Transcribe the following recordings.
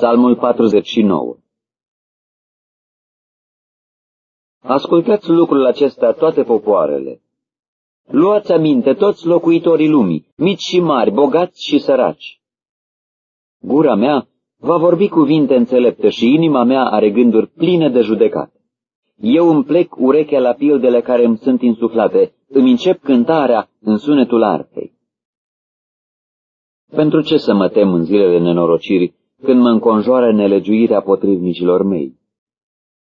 Psalmul 49 Ascultați lucrul acesta toate popoarele. Luați aminte toți locuitorii lumii, mici și mari, bogați și săraci. Gura mea va vorbi cuvinte înțelepte și inima mea are gânduri pline de judecată. Eu îmi plec urechea la pildele care îmi sunt insuflate, îmi încep cântarea în sunetul arfei. Pentru ce să mă tem în zilele nenorocirii, când mă înconjoară nelegiuirea potrivnicilor mei?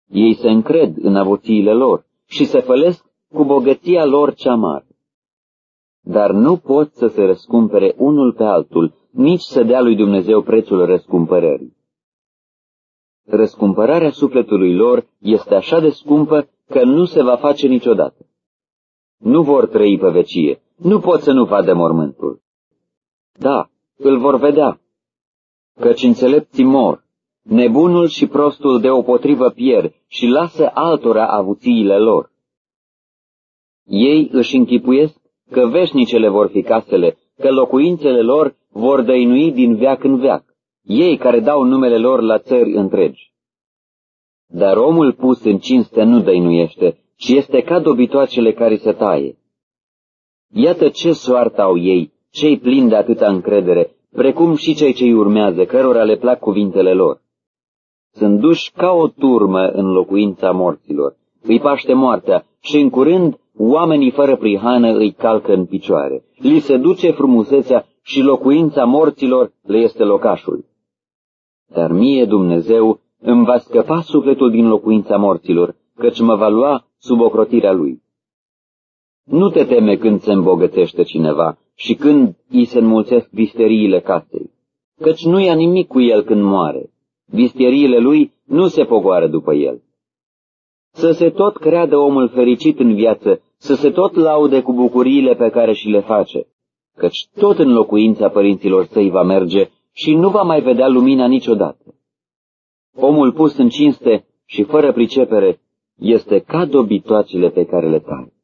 Ei se încred în avuțiile lor și se fălesc cu bogăția lor cea mare. Dar nu pot să se răscumpere unul pe altul, nici să dea lui Dumnezeu prețul răscumpărării. Răscumpărarea sufletului lor este așa de scumpă că nu se va face niciodată. Nu vor trăi pe vecie, nu pot să nu vadă mormântul. Da, îl vor vedea, căci înțelepții mor, nebunul și prostul deopotrivă pierd și lasă altora avuțiile lor. Ei își închipuiesc că veșnicele vor fi casele, că locuințele lor vor dăinui din veac în veac, ei care dau numele lor la țări întregi. Dar omul pus în cinste nu dăinuiește, ci este ca dobitoacele care se taie. Iată ce soartă au ei, cei plini de atâta încredere, precum și cei ce urmează, cărora le plac cuvintele lor. Sunt duși ca o turmă în locuința morților, îi paște moartea și în curând oamenii fără prihană îi calcă în picioare. Li se duce frumusețea și locuința morților le este locașul. Dar mie Dumnezeu îmi va scăpa sufletul din locuința morților, căci mă va lua sub ocrotirea lui. Nu te teme când se îmbogățește cineva și când îi se înmulțesc visteriile casei, căci nu ia nimic cu el când moare. Visteriile lui nu se pogoară după el. Să se tot creadă omul fericit în viață, să se tot laude cu bucuriile pe care și le face, căci tot în locuința părinților săi va merge și nu va mai vedea lumina niciodată. Omul pus în cinste și fără pricepere este ca dobitoacele pe care le taie.